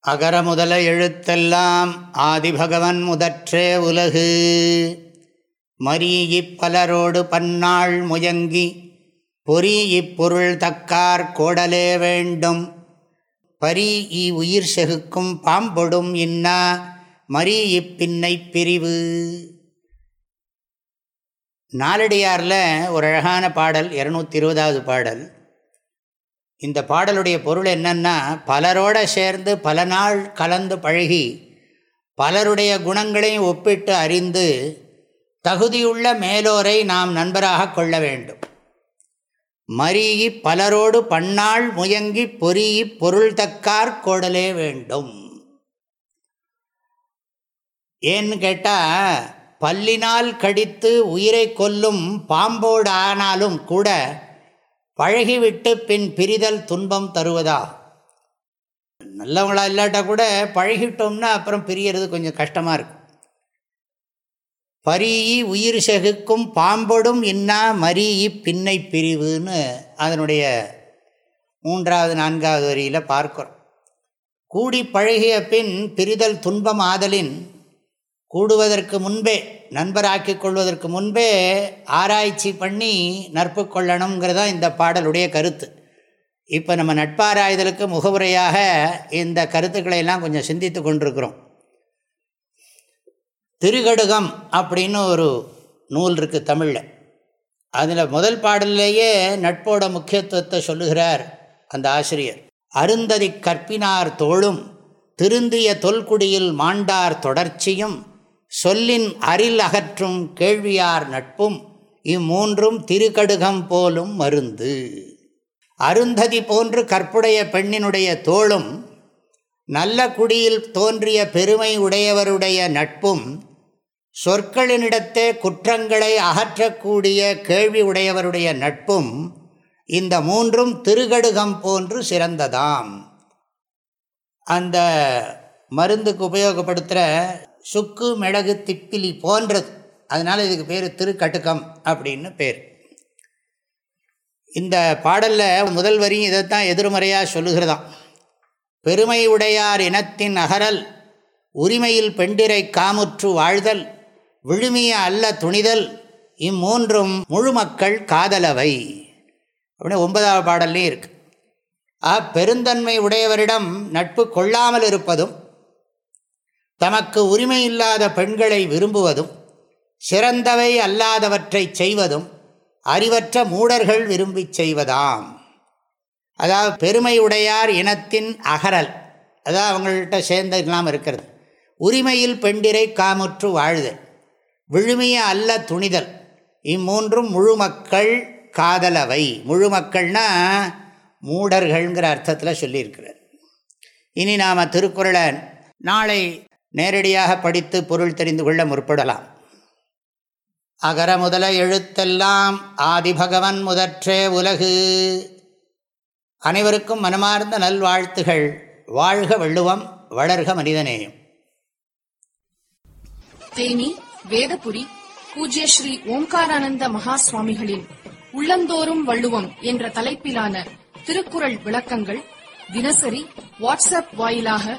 அகர முதல எழுத்தெல்லாம் ஆதிபகவன் முதற்றே உலகு. மரீயிப் பலரோடு பன்னாள் முயங்கி பொறி இப்பொருள் தக்கார் கோடலே வேண்டும். பரி இ உயிர் செகுக்கும் பாம்பொடும் இன்னா மரி இப்பின்னை பிரிவு. நாலடியாரில் ஒரு அழகான பாடல் இரநூத்தி இருபதாவது பாடல். இந்த பாடலுடைய பொருள் என்னென்னா பலரோட சேர்ந்து பல நாள் கலந்து பழகி பலருடைய குணங்களையும் ஒப்பிட்டு அறிந்து தகுதியுள்ள மேலோரை நாம் நண்பராக கொள்ள வேண்டும். மரியி பலரோடு பன்னாள் முயங்கி பொறியி பொருள் தக்கார் கோடலே வேண்டும். ஏன்னு கேட்டால் பல்லினால் கடித்து உயிரை கொல்லும் பாம்போடு ஆனாலும் கூட பழகிவிட்டு பின் பிரிதல் துன்பம் தருவதா? நல்லவங்களா இல்லாட்டா கூட பழகிட்டோம்னா அப்புறம் பிரியறது கொஞ்சம் கஷ்டமாக இருக்கும் பரியி உயிர் செகுக்கும் பாம்படும் இன்னா மரியி பின்னை பிரிவுன்னு அதனுடைய மூன்றாவது நான்காவது வரியில் பார்க்கிறோம். கூடி பழகிய பின் பிரிதல் துன்பம் ஆதலின் கூடுவதற்கு முன்பே நண்பராக்கி கொள்வதற்கு முன்பே ஆராய்ச்சி பண்ணி நட்பு கொள்ளணுங்கிறதா இந்த பாடலுடைய கருத்து. இப்போ நம்ம நட்பாராய்தலுக்கு முகவுரையாக இந்த கருத்துக்களை எல்லாம் கொஞ்சம் சிந்தித்து கொண்டிருக்கிறோம். திருகடுகம் அப்படின்னு ஒரு நூல் இருக்குது தமிழில். அதில் முதல் பாடல்லையே நட்போட முக்கியத்துவத்தை சொல்லுகிறார் அந்த ஆசிரியர். அருந்ததி கற்பினார் தோளும் திருந்திய தொல்குடியில் மாண்டார் தொடர்ச்சியும் சொல்லின் அரில் அகற்றும் கேள்வியார் நட்பும் இம்மூன்றும் திருக்கடுகம் போலும் மருந்து. அருந்ததி போன்று கற்புடைய பெண்ணினுடைய தோளும் நல்ல குடியில் தோன்றிய பெருமை உடையவருடைய நட்பும் சொற்களினிடத்தே குற்றங்களை அகற்றக்கூடிய கேள்வி உடையவருடைய நட்பும் இந்த மூன்றும் திருகடுகம் போன்று சிறந்ததாம். அந்த மருந்துக்கு உபயோகப்படுத்துகிற சுக்கு மிளகு திப்பிலி போன்றது. அதனால் இதுக்கு பேர் திருக்கட்டுக்கம் அப்படின்னு பேர். இந்த பாடலில் முதல் வரியும் இதைத்தான் எதிர்மறையாக சொல்லுகிறதாம். பெருமை உடையார் இனத்தின் அகரல் உரிமையில் பெண்டிரை காமுற்று வாழ்தல் விழுமிய அல்ல துணிதல் இம்மூன்றும் முழு மக்கள் காதலவை. அப்படின்னு ஒன்பதாவது பாடல்லையும் இருக்குது ஆ பெருந்தன்மை உடையவரிடம் நட்பு கொள்ளாமல் இருப்பதும் தமக்கு உரிமை இல்லாத பெண்களை விரும்புவதும் சிறந்தவை அல்லாதவற்றை செய்வதும் அறிவற்ற மூடர்கள் விரும்பி செய்வதாம். அதாவது பெருமையுடையார் இனத்தின் அகரல் அதாவது அவங்கள்ட்ட சேர்ந்த இல்லாமல் இருக்கிறது. உரிமையில் பெண்டிரை காமுற்று வாழ்தல் விழுமிய அல்ல துணிதல் இம்மூன்றும் முழு மக்கள் காதலவை. முழு மக்கள்னா மூடர்கள்ங்கிற அர்த்தத்தில் சொல்லியிருக்கிறார். இனி நாம் திருக்குறளை நாளை நேரடியாக படித்து பொருள் தெரிந்து கொள்ள முற்படலாம். அகர முதல எழுத்தெல்லாம் ஆதிபகவன் முதற்றே உலகு. அனைவருக்கும் மனமார்ந்த நல்வாழ்த்துகள். வாழ்க வள்ளுவம் வளர்க மனிதநேயம் தேனி வேதபுரி பூஜ்ய ஸ்ரீ ஓம்காரானந்த மகா சுவாமிகளின் உள்ளந்தோறும் வள்ளுவம் என்ற தலைப்பிலான திருக்குறள் விளக்கங்கள் தினசரி வாட்ஸ்அப் வாயிலாக